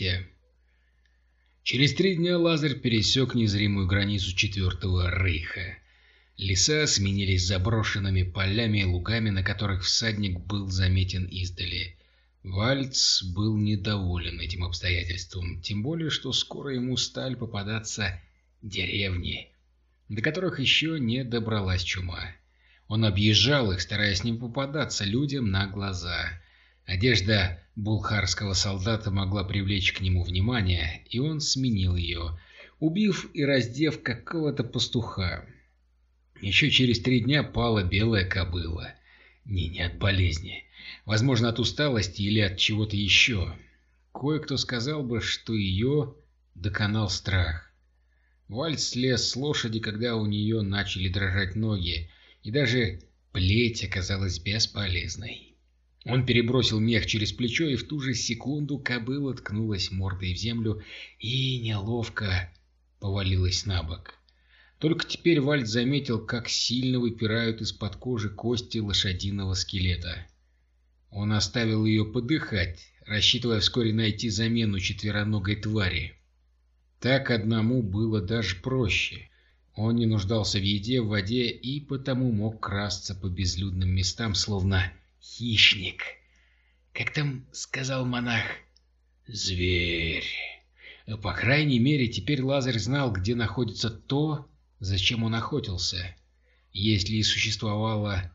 Третья Через три дня Лазарь пересек незримую границу Четвертого Рейха. Леса сменились заброшенными полями и лугами, на которых всадник был заметен издали. Вальц был недоволен этим обстоятельством, тем более, что скоро ему стали попадаться деревни, до которых еще не добралась чума. Он объезжал их, стараясь не попадаться людям на глаза – Одежда булхарского солдата могла привлечь к нему внимание, и он сменил ее, убив и раздев какого-то пастуха. Еще через три дня пала белая кобыла. Не, не от болезни. Возможно, от усталости или от чего-то еще. Кое-кто сказал бы, что ее доконал страх. Вальц слез с лошади, когда у нее начали дрожать ноги, и даже плеть оказалась бесполезной. Он перебросил мех через плечо, и в ту же секунду кобыла ткнулась мордой в землю и неловко повалилась на бок. Только теперь Вальд заметил, как сильно выпирают из-под кожи кости лошадиного скелета. Он оставил ее подыхать, рассчитывая вскоре найти замену четвероногой твари. Так одному было даже проще. Он не нуждался в еде, в воде и потому мог красться по безлюдным местам, словно хищник. Как там сказал монах? Зверь. По крайней мере, теперь Лазарь знал, где находится то, зачем он охотился. Если и существовало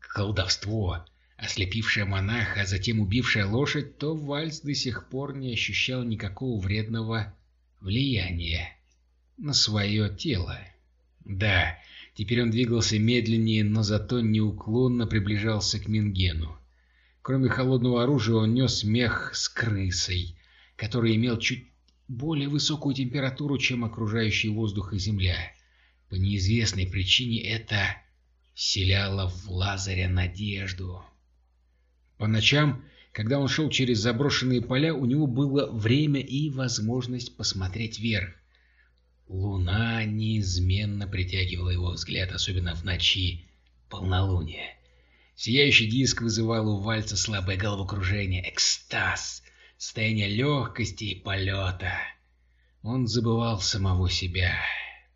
колдовство, ослепившее монаха, а затем убившее лошадь, то Вальц до сих пор не ощущал никакого вредного влияния на свое тело. Да, Теперь он двигался медленнее, но зато неуклонно приближался к Мингену. Кроме холодного оружия он нес мех с крысой, который имел чуть более высокую температуру, чем окружающий воздух и земля. По неизвестной причине это вселяло в Лазаря надежду. По ночам, когда он шел через заброшенные поля, у него было время и возможность посмотреть вверх. Неизменно притягивала его взгляд, особенно в ночи полнолуния. Сияющий диск вызывал у Вальца слабое головокружение, экстаз, состояние легкости и полета. Он забывал самого себя.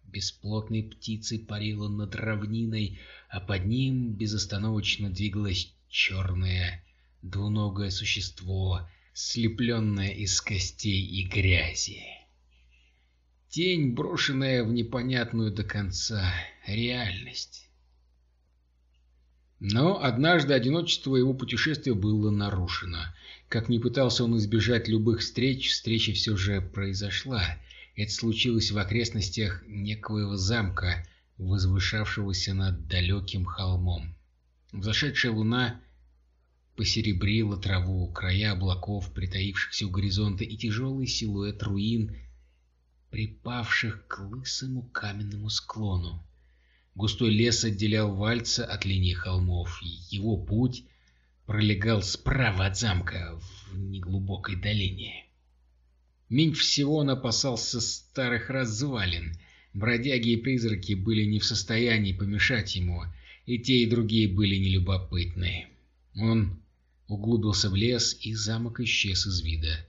Бесплотной птицей парил он над равниной, а под ним безостановочно двигалось черное двуногое существо, слепленное из костей и грязи. Тень, брошенная в непонятную до конца реальность. Но однажды одиночество его путешествия было нарушено. Как ни пытался он избежать любых встреч, встреча все же произошла. Это случилось в окрестностях некоего замка, возвышавшегося над далеким холмом. Взошедшая луна посеребрила траву, края облаков, притаившихся у горизонта, и тяжелый силуэт руин — припавших к лысому каменному склону. Густой лес отделял Вальца от линии холмов, и его путь пролегал справа от замка в неглубокой долине. Меньше всего он опасался старых развалин. Бродяги и призраки были не в состоянии помешать ему, и те, и другие были нелюбопытны. Он углубился в лес, и замок исчез из вида.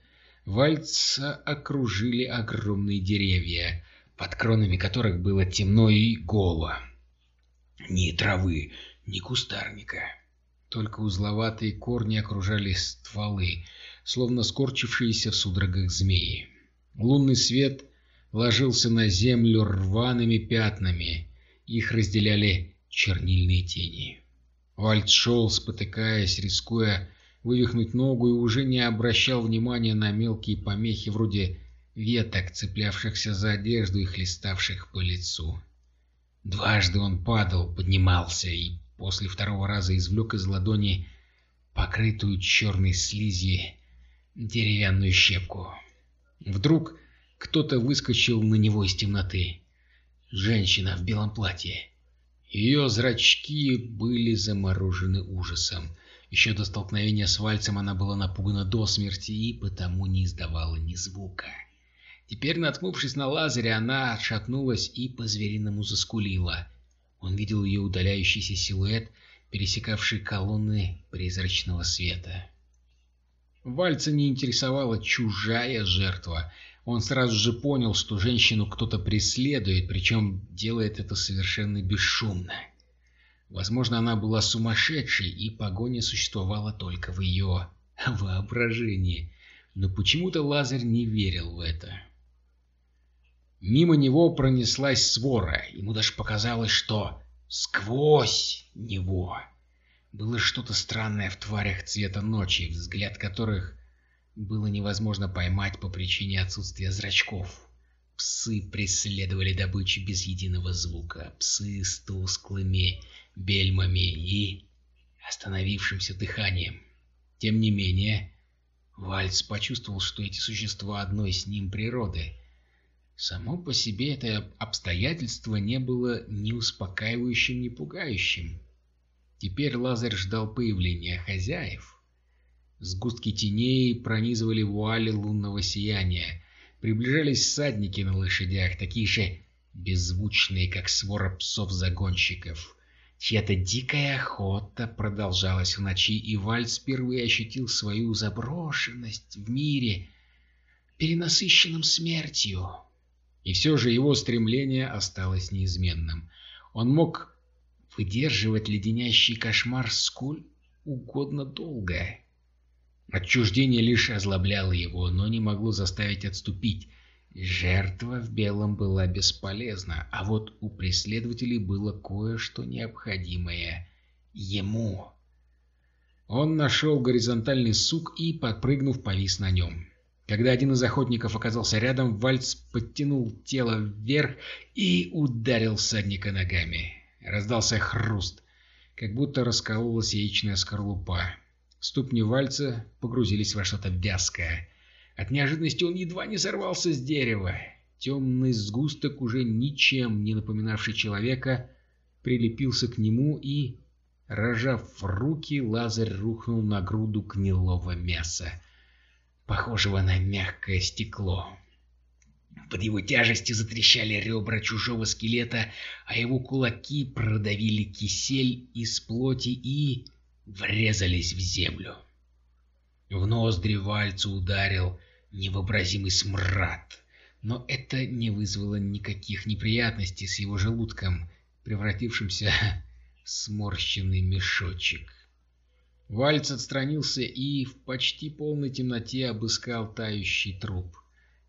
Вальца окружили огромные деревья, под кронами которых было темно и голо. Ни травы, ни кустарника. Только узловатые корни окружали стволы, словно скорчившиеся в судорогах змеи. Лунный свет ложился на землю рваными пятнами, их разделяли чернильные тени. Вальц шел, спотыкаясь, рискуя вывихнуть ногу и уже не обращал внимания на мелкие помехи вроде веток, цеплявшихся за одежду и хлеставших по лицу. Дважды он падал, поднимался и после второго раза извлек из ладони покрытую черной слизи деревянную щепку. Вдруг кто-то выскочил на него из темноты. Женщина в белом платье. Ее зрачки были заморожены ужасом. Еще до столкновения с Вальцем она была напугана до смерти и потому не издавала ни звука. Теперь, наткнувшись на Лазаря, она отшатнулась и по-звериному заскулила. Он видел ее удаляющийся силуэт, пересекавший колонны призрачного света. Вальца не интересовала чужая жертва. Он сразу же понял, что женщину кто-то преследует, причем делает это совершенно бесшумно. Возможно, она была сумасшедшей, и погоня существовала только в ее воображении. Но почему-то Лазарь не верил в это. Мимо него пронеслась свора. Ему даже показалось, что сквозь него было что-то странное в тварях цвета ночи, взгляд которых было невозможно поймать по причине отсутствия зрачков. Псы преследовали добычу без единого звука. Псы с тусклыми бельмами и остановившимся дыханием. Тем не менее, Вальц почувствовал, что эти существа одной с ним природы. Само по себе это обстоятельство не было ни успокаивающим, ни пугающим. Теперь Лазарь ждал появления хозяев. Сгустки теней пронизывали вуали лунного сияния. Приближались всадники на лошадях, такие же беззвучные, как свора псов-загонщиков. Чья-то дикая охота продолжалась в ночи, и Вальц впервые ощутил свою заброшенность в мире, перенасыщенном смертью. И все же его стремление осталось неизменным. Он мог выдерживать леденящий кошмар сколь угодно долго. Отчуждение лишь озлобляло его, но не могло заставить отступить. Жертва в белом была бесполезна, а вот у преследователей было кое-что необходимое ему. Он нашел горизонтальный сук и, подпрыгнув, повис на нем. Когда один из охотников оказался рядом, Вальц подтянул тело вверх и ударил всадника ногами. Раздался хруст, как будто раскололась яичная скорлупа. Ступни Вальца погрузились во что-то вязкое. От неожиданности он едва не сорвался с дерева. Темный сгусток, уже ничем не напоминавший человека, прилепился к нему и, рожав руки, Лазарь рухнул на груду гнилого мяса, похожего на мягкое стекло. Под его тяжестью затрещали ребра чужого скелета, а его кулаки продавили кисель из плоти и врезались в землю. В ноздри вальцу ударил невообразимый смрад, но это не вызвало никаких неприятностей с его желудком, превратившимся в сморщенный мешочек. Вальц отстранился и в почти полной темноте обыскал тающий труп.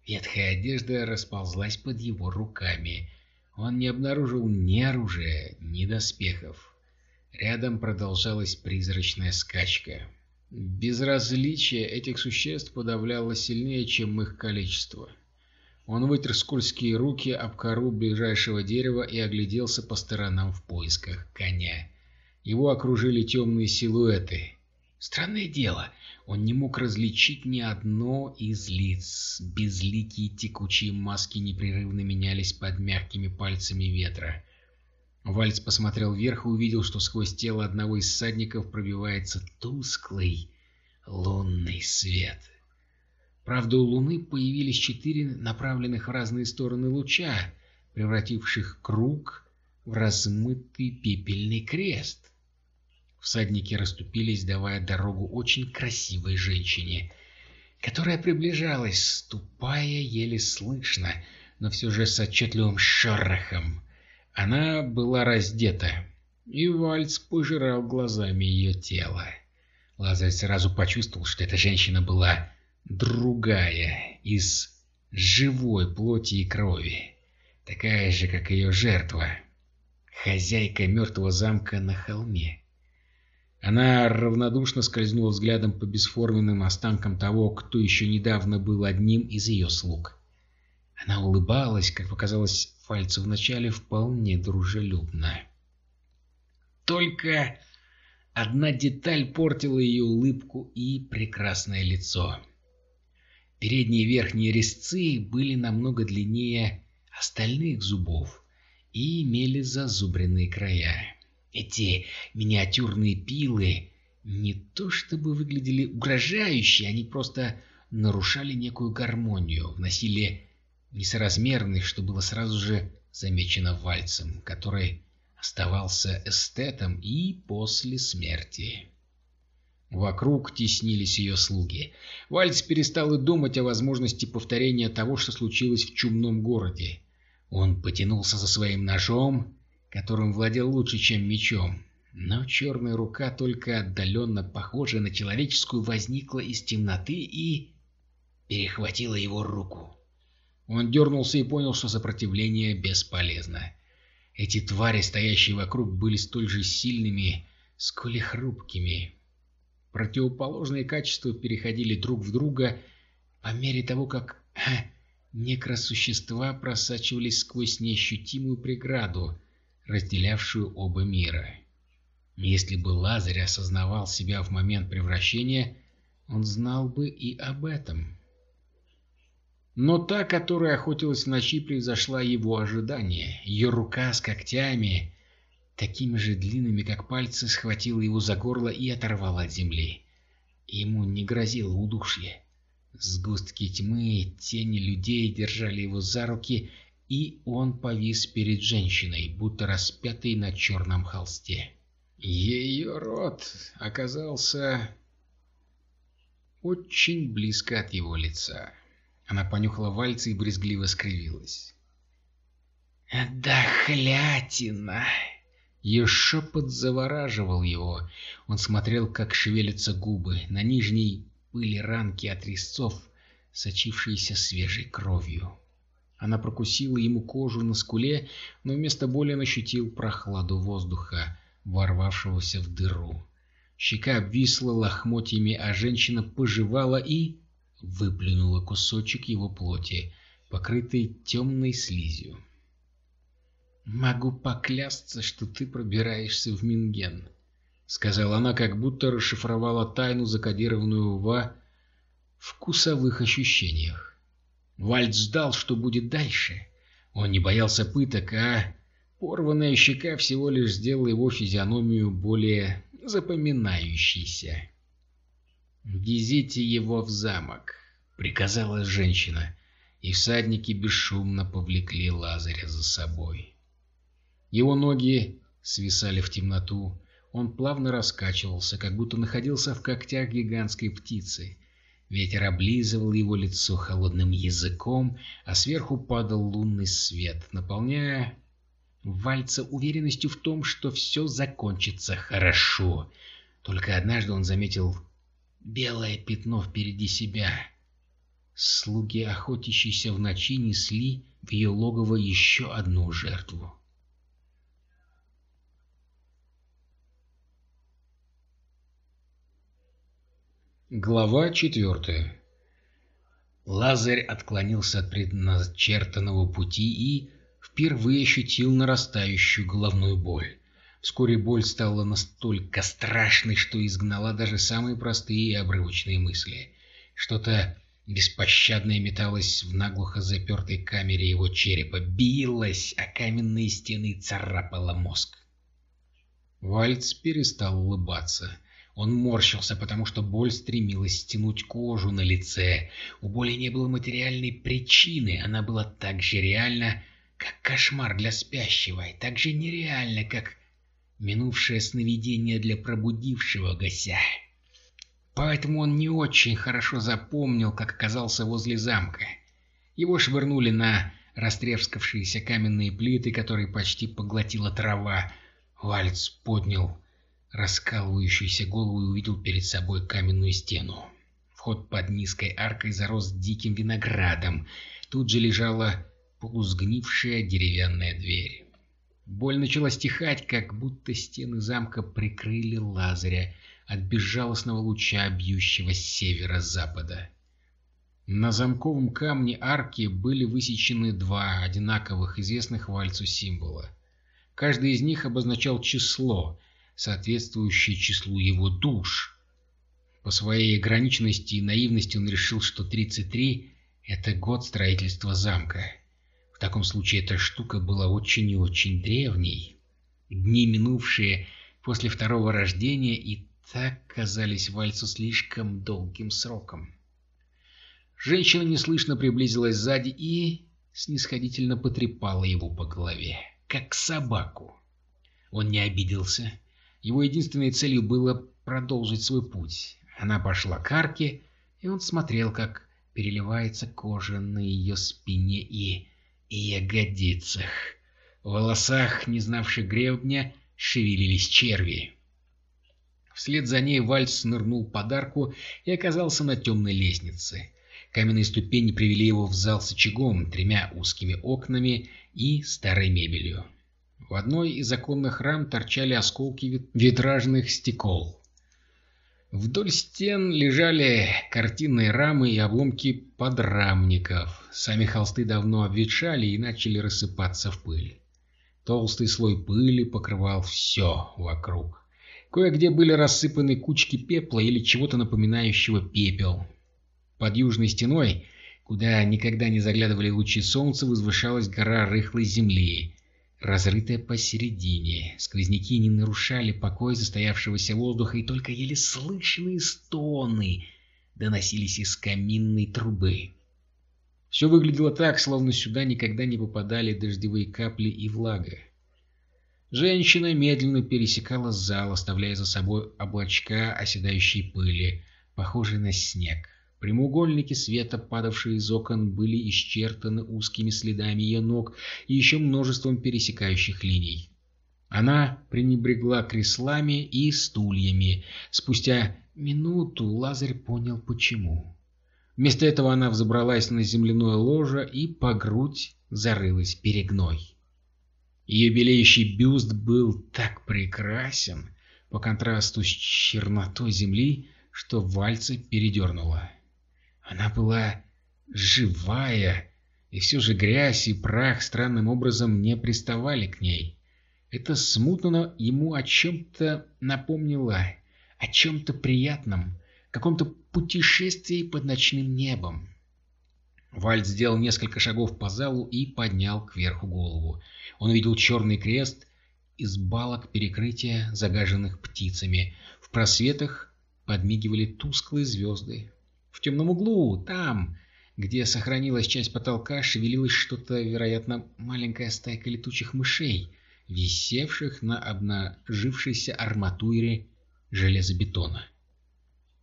Ветхая одежда расползлась под его руками. Он не обнаружил ни оружия, ни доспехов. Рядом продолжалась призрачная скачка. Безразличие этих существ подавляло сильнее, чем их количество. Он вытер скользкие руки об кору ближайшего дерева и огляделся по сторонам в поисках коня. Его окружили темные силуэты. Странное дело, он не мог различить ни одно из лиц. Безликие текучие маски непрерывно менялись под мягкими пальцами ветра. Вальц посмотрел вверх и увидел, что сквозь тело одного из всадников пробивается тусклый лунный свет. Правда, у луны появились четыре направленных в разные стороны луча, превративших круг в размытый пепельный крест. Всадники расступились, давая дорогу очень красивой женщине, которая приближалась, ступая еле слышно, но все же с отчетливым шорохом. Она была раздета, и Вальц пожирал глазами ее тело. Лазарь сразу почувствовал, что эта женщина была другая, из живой плоти и крови, такая же, как ее жертва, хозяйка мертвого замка на холме. Она равнодушно скользнула взглядом по бесформенным останкам того, кто еще недавно был одним из ее слуг. Она улыбалась, как показалось Фальцу вначале, вполне дружелюбно. Только одна деталь портила ее улыбку и прекрасное лицо. Передние верхние резцы были намного длиннее остальных зубов и имели зазубренные края. Эти миниатюрные пилы не то чтобы выглядели угрожающе, они просто нарушали некую гармонию, вносили несоразмерный, что было сразу же замечено Вальцем, который оставался эстетом и после смерти. Вокруг теснились ее слуги. Вальц перестал и думать о возможности повторения того, что случилось в чумном городе. Он потянулся за своим ножом, которым владел лучше, чем мечом. Но черная рука, только отдаленно похожая на человеческую, возникла из темноты и... перехватила его руку. Он дернулся и понял, что сопротивление бесполезно. Эти твари, стоящие вокруг, были столь же сильными, сколь и хрупкими. Противоположные качества переходили друг в друга по мере того, как некросущества просачивались сквозь неощутимую преграду, разделявшую оба мира. Если бы Лазарь осознавал себя в момент превращения, он знал бы и об этом. Но та, которая охотилась в ночи, превзошла его ожидания. Ее рука с когтями, такими же длинными, как пальцы, схватила его за горло и оторвала от земли. Ему не грозило удушье. Сгустки тьмы, тени людей держали его за руки, и он повис перед женщиной, будто распятый на черном холсте. Ее рот оказался очень близко от его лица. Она понюхала вальцы и брезгливо скривилась. «Дохлятина!» Ее шепот завораживал его. Он смотрел, как шевелятся губы. На нижней были ранки от резцов, сочившиеся свежей кровью. Она прокусила ему кожу на скуле, но вместо боли он ощутил прохладу воздуха, ворвавшегося в дыру. Щека обвисла лохмотьями, а женщина пожевала и выплюнула кусочек его плоти, покрытый темной слизью. «Могу поклясться, что ты пробираешься в Минген», — сказала она, как будто расшифровала тайну, закодированную во вкусовых ощущениях. Вальд ждал, что будет дальше. Он не боялся пыток, а порванная щека всего лишь сделала его физиономию более запоминающейся. «Везите его в замок», — приказала женщина, и всадники бесшумно повлекли Лазаря за собой. Его ноги свисали в темноту, он плавно раскачивался, как будто находился в когтях гигантской птицы. Ветер облизывал его лицо холодным языком, а сверху падал лунный свет, наполняя Вальца уверенностью в том, что все закончится хорошо. Только однажды он заметил белое пятно впереди себя. Слуги, охотящиеся в ночи, несли в ее логово еще одну жертву. Глава четвертая Лазарь отклонился от предначертанного пути и впервые ощутил нарастающую головную боль. Вскоре боль стала настолько страшной, что изгнала даже самые простые и обрывочные мысли. Что-то беспощадное металось в наглухо запертой камере его черепа, билось, а каменные стены царапало мозг. Вальц перестал улыбаться. Он морщился, потому что боль стремилась стянуть кожу на лице. У боли не было материальной причины, она была так же реальна, как кошмар для спящего, и так же нереальна, как минувшее сновидение для пробудившего гося. Поэтому он не очень хорошо запомнил, как оказался возле замка. Его швырнули на растрескавшиеся каменные плиты, которые почти поглотила трава. Вальц поднял раскалывающуюся голову и увидел перед собой каменную стену. Вход под низкой аркой зарос диким виноградом. Тут же лежала полусгнившая деревянная дверь. Боль начала стихать, как будто стены замка прикрыли Лазаря от безжалостного луча, бьющего с севера-запада. На замковом камне арки были высечены два одинаковых известных вальцу символа. Каждый из них обозначал число, соответствующее числу его душ. По своей ограниченности и наивности он решил, что 33 — это год строительства замка. В таком случае эта штука была очень и очень древней. Дни, минувшие после второго рождения, и так казались Вальцу слишком долгим сроком. Женщина неслышно приблизилась сзади и снисходительно потрепала его по голове, как собаку. Он не обиделся, Его единственной целью было продолжить свой путь. Она пошла к арке, и он смотрел, как переливается кожа на ее спине и ягодицах. В волосах, не знавших гребня, шевелились черви. Вслед за ней Вальц нырнул под арку и оказался на темной лестнице. Каменные ступени привели его в зал с очагом, тремя узкими окнами и старой мебелью. В одной из оконных рам торчали осколки витражных стекол. Вдоль стен лежали картинные рамы и обломки подрамников. Сами холсты давно обветшали и начали рассыпаться в пыль. Толстый слой пыли покрывал все вокруг. Кое-где были рассыпаны кучки пепла или чего-то напоминающего пепел. Под южной стеной, куда никогда не заглядывали лучи солнца, возвышалась гора рыхлой земли, разрытая посередине. Сквозняки не нарушали покой застоявшегося воздуха, и только еле слышные стоны доносились из каминной трубы. Все выглядело так, словно сюда никогда не попадали дождевые капли и влага. Женщина медленно пересекала зал, оставляя за собой облачка оседающей пыли, похожие на снег. Прямоугольники света, падавшие из окон, были исчертаны узкими следами ее ног и еще множеством пересекающих линий. Она пренебрегла креслами и стульями. Спустя минуту Лазарь понял, почему. Вместо этого она взобралась на земляное ложе и по грудь зарылась перегной. Ее белеющий бюст был так прекрасен по контрасту с чернотой земли, что вальца передернула. Она была живая, и все же грязь и прах странным образом не приставали к ней. Это смутно ему о чем-то напомнило, о чем-то приятном, каком-то путешествии под ночным небом. Вальд сделал несколько шагов по залу и поднял кверху голову. Он видел черный крест из балок перекрытия, загаженных птицами. В просветах подмигивали тусклые звезды. В темном углу, там, где сохранилась часть потолка, шевелилось что-то, вероятно, маленькая стайка летучих мышей, висевших на обнажившейся арматуре железобетона.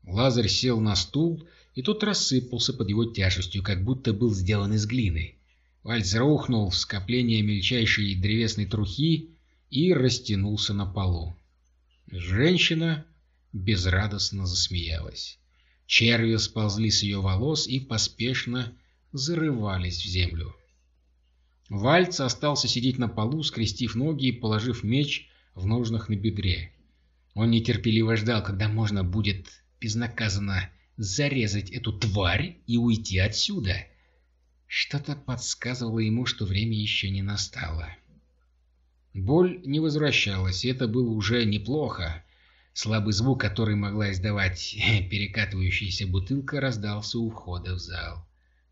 Лазарь сел на стул, и тот рассыпался под его тяжестью, как будто был сделан из глины. Вальц рухнул в скопление мельчайшей древесной трухи и растянулся на полу. Женщина безрадостно засмеялась. Черви сползли с ее волос и поспешно зарывались в землю. Вальц остался сидеть на полу, скрестив ноги и положив меч в ножнах на бедре. Он нетерпеливо ждал, когда можно будет безнаказанно зарезать эту тварь и уйти отсюда. Что-то подсказывало ему, что время еще не настало. Боль не возвращалась, и это было уже неплохо. Слабый звук, который могла издавать перекатывающаяся бутылка, раздался у входа в зал.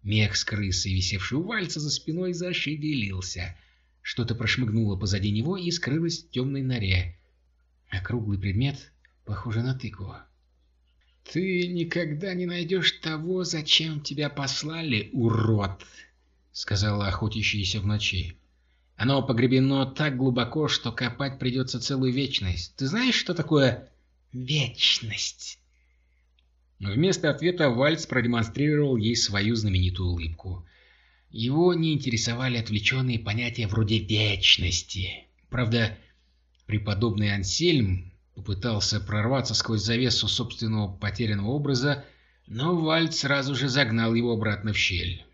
Мех с крысой, висевший у вальца за спиной, зашевелился. Что-то прошмыгнуло позади него и скрылось в темной норе. Округлый предмет, похоже на тыкву. «Ты никогда не найдешь того, зачем тебя послали, урод!» — сказала охотящаяся в ночи. «Оно погребено так глубоко, что копать придется целую вечность. Ты знаешь, что такое вечность. Вместо ответа Вальц продемонстрировал ей свою знаменитую улыбку. Его не интересовали отвлеченные понятия вроде вечности. Правда, преподобный Ансельм попытался прорваться сквозь завесу собственного потерянного образа, но Вальц сразу же загнал его обратно в щель.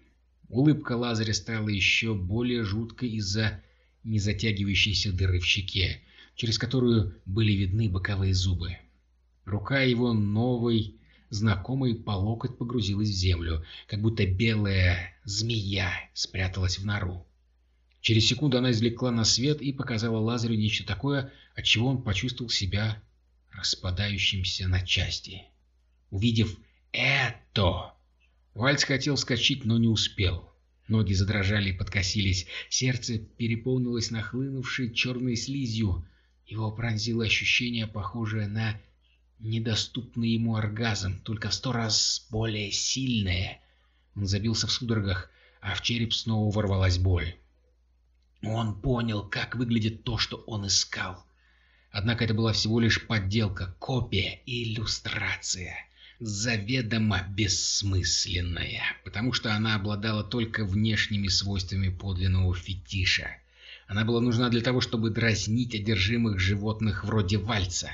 Улыбка Лазаря стала еще более жуткой из-за незатягивающейся дыры в щеке, через которую были видны боковые зубы. Рука его новой, знакомой по локоть погрузилась в землю, как будто белая змея спряталась в нору. Через секунду она извлекла на свет и показала Лазарю нечто такое, от чего он почувствовал себя распадающимся на части. Увидев это, Вальц хотел вскочить, но не успел. Ноги задрожали и подкосились, сердце переполнилось нахлынувшей черной слизью. Его пронзило ощущение, похожее на недоступный ему оргазм, только в сто раз более сильное. Он забился в судорогах, а в череп снова ворвалась боль. Он понял, как выглядит то, что он искал. Однако это была всего лишь подделка, копия иллюстрация. Заведомо бессмысленная, потому что она обладала только внешними свойствами подлинного фетиша. Она была нужна для того, чтобы дразнить одержимых животных вроде вальца.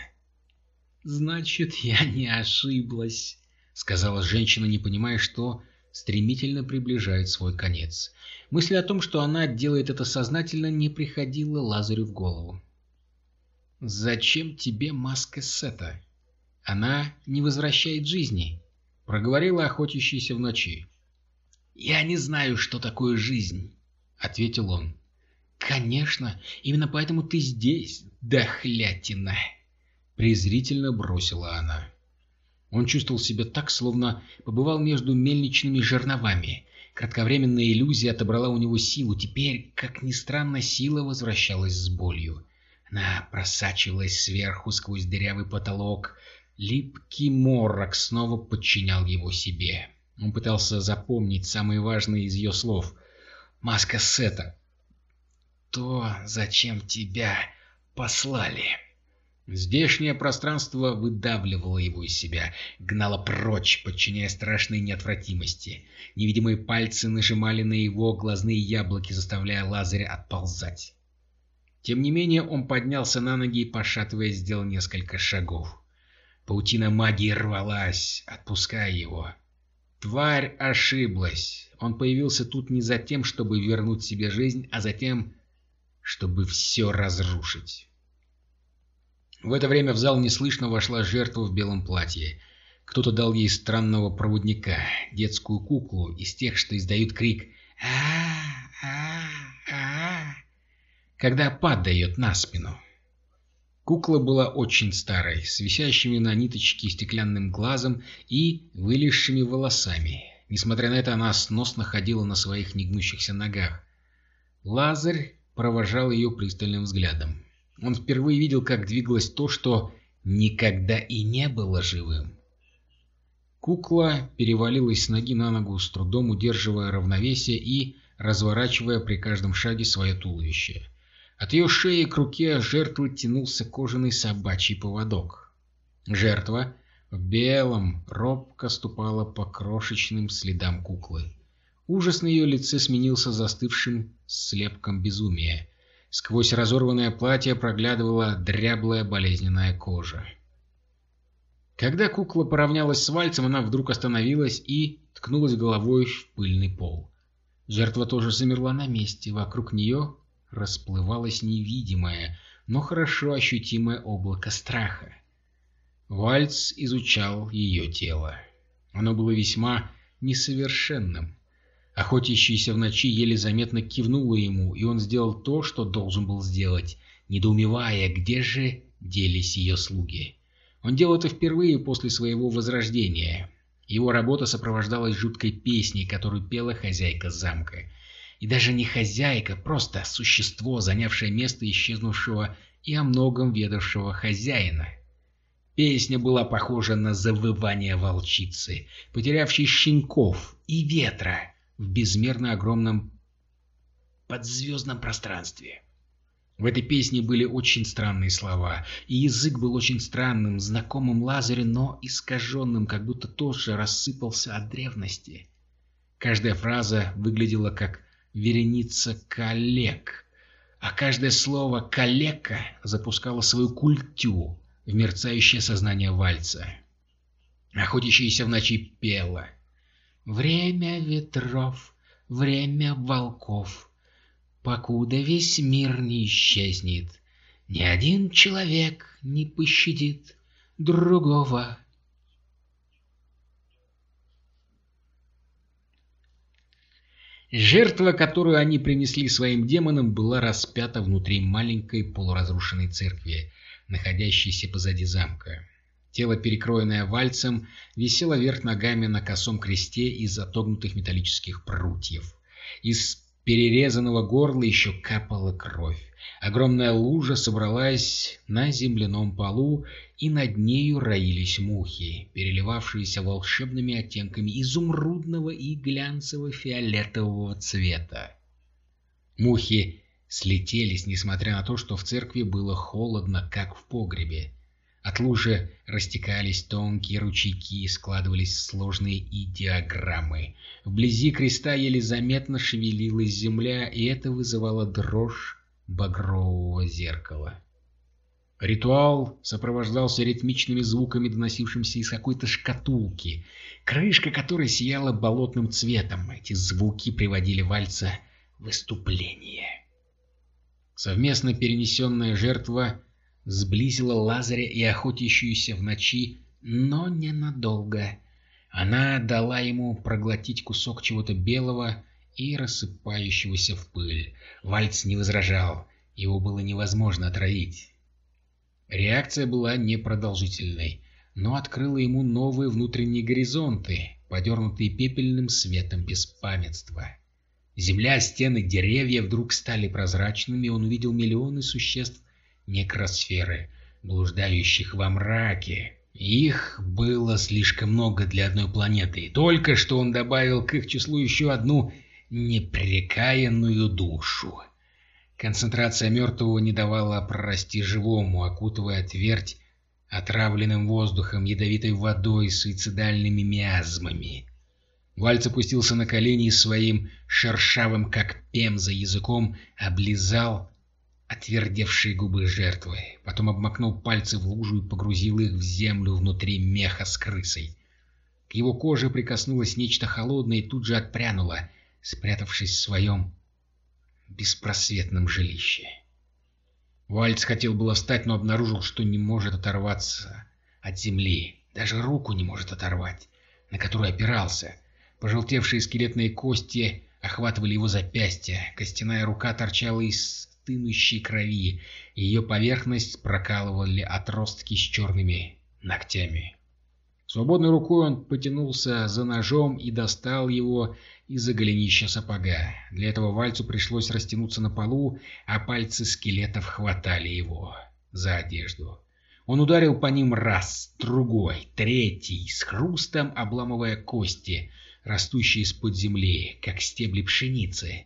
«Значит, я не ошиблась», — сказала женщина, не понимая, что стремительно приближает свой конец. Мысль о том, что она делает это сознательно, не приходила Лазарю в голову. «Зачем тебе маска Сета? Она не возвращает жизни», — проговорила охотящаяся в ночи. «Я не знаю, что такое жизнь», — ответил он. «Конечно, именно поэтому ты здесь, дохлятина!» Презрительно бросила она. Он чувствовал себя так, словно побывал между мельничными жерновами. Кратковременная иллюзия отобрала у него силу. Теперь, как ни странно, сила возвращалась с болью. Она просачивалась сверху сквозь дырявый потолок. Липкий морок снова подчинял его себе. Он пытался запомнить самые важные из ее слов. «Маска Сета. То, зачем тебя послали». Здешнее пространство выдавливало его из себя, гнало прочь, подчиняя страшной неотвратимости. Невидимые пальцы нажимали на его глазные яблоки, заставляя Лазаря отползать. Тем не менее он поднялся на ноги и, пошатываясь, сделал несколько шагов. Паутина магии рвалась, отпуская его. Тварь ошиблась. Он появился тут не за тем, чтобы вернуть себе жизнь, а за тем, чтобы все разрушить. В это время в зал неслышно вошла жертва в белом платье. Кто-то дал ей странного проводника, детскую куклу из тех, что издают крик а а а когда падает на спину. Кукла была очень старой, с висящими на ниточке стеклянным глазом и вылезшими волосами. Несмотря на это, она сносно ходила на своих негнущихся ногах. Лазарь провожал ее пристальным взглядом. Он впервые видел, как двигалось то, что никогда и не было живым. Кукла перевалилась с ноги на ногу, с трудом удерживая равновесие и разворачивая при каждом шаге свое туловище. От ее шеи к руке жертвы тянулся кожаный собачий поводок. Жертва в белом робко ступала по крошечным следам куклы. Ужас на ее лице сменился застывшим слепком безумия. Сквозь разорванное платье проглядывала дряблая болезненная кожа. Когда кукла поравнялась с Вальцем, она вдруг остановилась и ткнулась головой в пыльный пол. Жертва тоже замерла на месте, вокруг нее расплывалось невидимое, но хорошо ощутимое облако страха. Вальц изучал ее тело. Оно было весьма несовершенным. Охотящийся в ночи еле заметно кивнула ему, и он сделал то, что должен был сделать, недоумевая, где же делись ее слуги. Он делал это впервые после своего возрождения. Его работа сопровождалась жуткой песней, которую пела хозяйка замка. И даже не хозяйка, просто существо, занявшее место исчезнувшего и о многом ведавшего хозяина. Песня была похожа на завывание волчицы, потерявшей щенков и ветра, в безмерно огромном подзвездном пространстве. В этой песне были очень странные слова, и язык был очень странным, знакомым Лазарю, но искаженным, как будто тоже рассыпался от древности. Каждая фраза выглядела как вереница коллег, а каждое слово «калека» запускало свою культю в мерцающее сознание вальца. Охотящаяся в ночи пела — Время ветров, время волков, Покуда весь мир не исчезнет, Ни один человек не пощадит другого. Жертва, которую они принесли своим демонам, была распята внутри маленькой полуразрушенной церкви, находящейся позади замка. Тело, перекроенное вальцем, висело вверх ногами на косом кресте из отогнутых металлических прутьев. Из перерезанного горла еще капала кровь. Огромная лужа собралась на земляном полу, и над нею роились мухи, переливавшиеся волшебными оттенками изумрудного и глянцево-фиолетового цвета. Мухи слетелись, несмотря на то, что в церкви было холодно, как в погребе. От лужи растекались тонкие ручейки, складывались сложные идиограммы. Вблизи креста еле заметно шевелилась земля, и это вызывало дрожь багрового зеркала. Ритуал сопровождался ритмичными звуками, доносившимися из какой-то шкатулки, крышка которой сияла болотным цветом. Эти звуки приводили вальца в выступление. Совместно перенесенная жертва сблизила Лазаря и охотящуюся в ночи, но ненадолго. Она дала ему проглотить кусок чего-то белого и рассыпающегося в пыль. Вальц не возражал, его было невозможно отравить. Реакция была непродолжительной, но открыла ему новые внутренние горизонты, подернутые пепельным светом беспамятства. Земля, стены, деревья вдруг стали прозрачными, он увидел миллионы существ некросферы, блуждающих во мраке. Их было слишком много для одной планеты, и только что он добавил к их числу еще одну непрекаянную душу. Концентрация мертвого не давала прорасти живому, окутывая твердь отравленным воздухом, ядовитой водой, суицидальными миазмами. Вальц опустился на колени и своим шершавым, как пемза, языком облизал отвердевшие губы жертвы. Потом обмакнул пальцы в лужу и погрузил их в землю внутри меха с крысой. К его коже прикоснулось нечто холодное и тут же отпрянуло, спрятавшись в своем беспросветном жилище. Вальц хотел было встать, но обнаружил, что не может оторваться от земли. Даже руку не может оторвать, на которую опирался. Пожелтевшие скелетные кости охватывали его запястья. Костяная рука торчала из стынущей крови. Ее поверхность прокалывали отростки с черными ногтями. Свободной рукой он потянулся за ножом и достал его из-за голенища сапога. Для этого Вальцу пришлось растянуться на полу, а пальцы скелетов хватали его за одежду. Он ударил по ним раз, другой, третий, с хрустом обламывая кости, растущие из-под земли, как стебли пшеницы.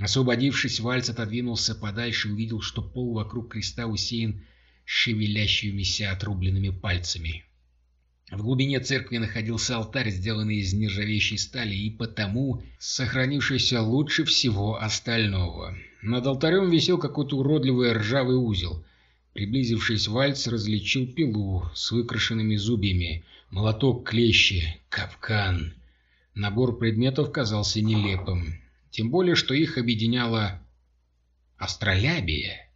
Освободившись, Вальц отодвинулся подальше и увидел, что пол вокруг креста усеян шевелящимися отрубленными пальцами. В глубине церкви находился алтарь, сделанный из нержавеющей стали и потому сохранившийся лучше всего остального. Над алтарем висел какой-то уродливый ржавый узел. Приблизившись, Вальц различил пилу с выкрашенными зубьями, молоток клещи, капкан. Набор предметов казался нелепым. Тем более, что их объединяла астролябия,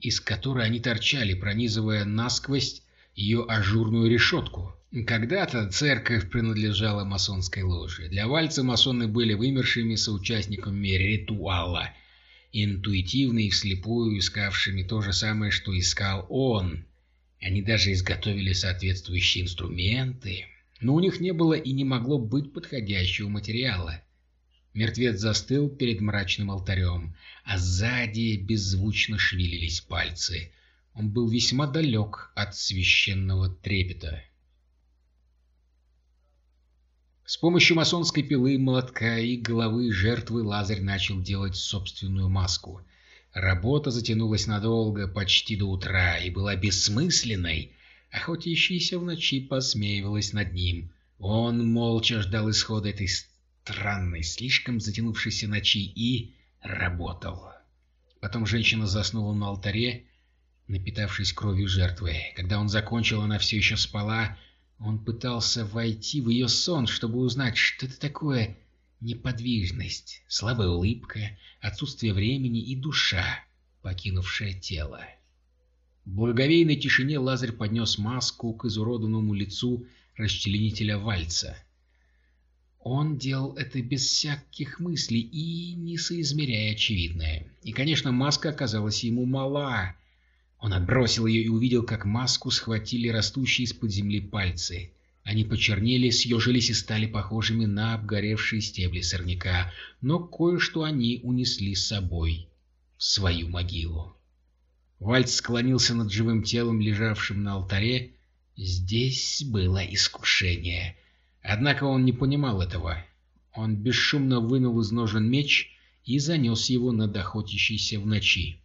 из которой они торчали, пронизывая насквозь ее ажурную решетку. Когда-то церковь принадлежала масонской ложе. Для Вальца масоны были вымершими соучастниками ритуала, интуитивно и вслепую искавшими то же самое, что искал он. Они даже изготовили соответствующие инструменты, но у них не было и не могло быть подходящего материала. Мертвец застыл перед мрачным алтарем, а сзади беззвучно шевелились пальцы. Он был весьма далек от священного трепета. С помощью масонской пилы, молотка и головы жертвы Лазарь начал делать собственную маску. Работа затянулась надолго, почти до утра, и была бессмысленной. Охотящаяся в ночи посмеивалась над ним. Он молча ждал исхода этой странной, слишком затянувшейся ночи и работал. Потом женщина заснула на алтаре, напитавшись кровью жертвы. Когда он закончил, она все еще спала, он пытался войти в ее сон, чтобы узнать, что это такое неподвижность, слабая улыбка, отсутствие времени и душа, покинувшая тело. В благоговейной тишине Лазарь поднес маску к изуродованному лицу расчленителя Вальца. Он делал это без всяких мыслей и не соизмеряя очевидное. И, конечно, маска оказалась ему мала, он отбросил ее и увидел, как маску схватили растущие из-под земли пальцы. Они почернели, съежились и стали похожими на обгоревшие стебли сорняка, но кое-что они унесли с собой в свою могилу. Вальц склонился над живым телом, лежавшим на алтаре. Здесь было искушение. Однако он не понимал этого. Он бесшумно вынул из ножен меч и занес его над охотящейся в ночи.